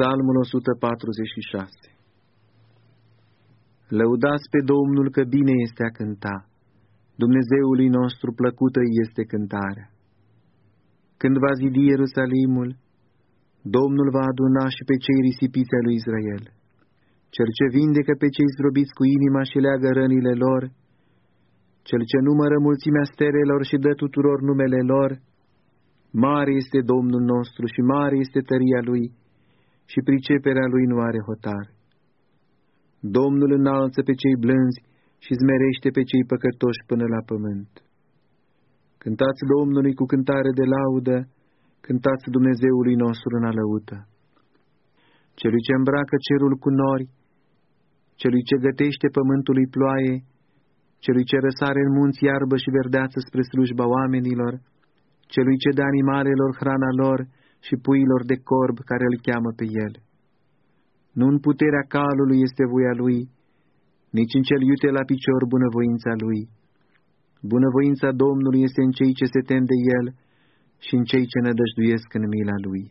Psalmul 146 Lăudați pe Domnul că bine este a cânta, Dumnezeului nostru plăcută este cântarea. Când va zidi Ierusalimul, Domnul va aduna și pe cei risipiți al lui Israel, cel ce vindecă pe cei zdrobiți cu inima și leagă rănile lor, cel ce numără mulțimea sterelor și dă tuturor numele lor, mare este Domnul nostru și mare este tăria lui, și priceperea lui nu are hotar. Domnul înalță pe cei blânzi și zmerește pe cei păcătoși până la pământ. Cântați Domnului cu cântare de laudă, cântați Dumnezeului nostru în alăută. Celui ce îmbracă cerul cu nori, celui ce gătește pământului ploaie, celui ce răsare în munți iarbă și verdeață spre slujba oamenilor, celui ce dă animalelor hrana lor și puilor de corb care îl cheamă pe el. Nu în puterea calului este voia lui, nici în cel iute la picior bunăvoința lui. Bunăvoința Domnului este în cei ce se tem de el și în cei ce nădăjduiesc în mila lui.